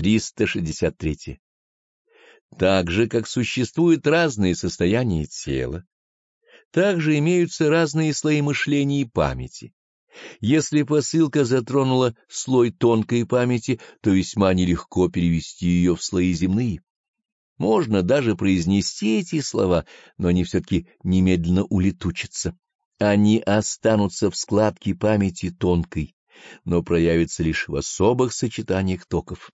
363. Так же, как существуют разные состояния тела, также имеются разные слои мышления и памяти. Если посылка затронула слой тонкой памяти, то весьма нелегко перевести ее в слои земные. Можно даже произнести эти слова, но они все-таки немедленно улетучатся. Они останутся в складке памяти тонкой, но проявятся лишь в особых сочетаниях токов.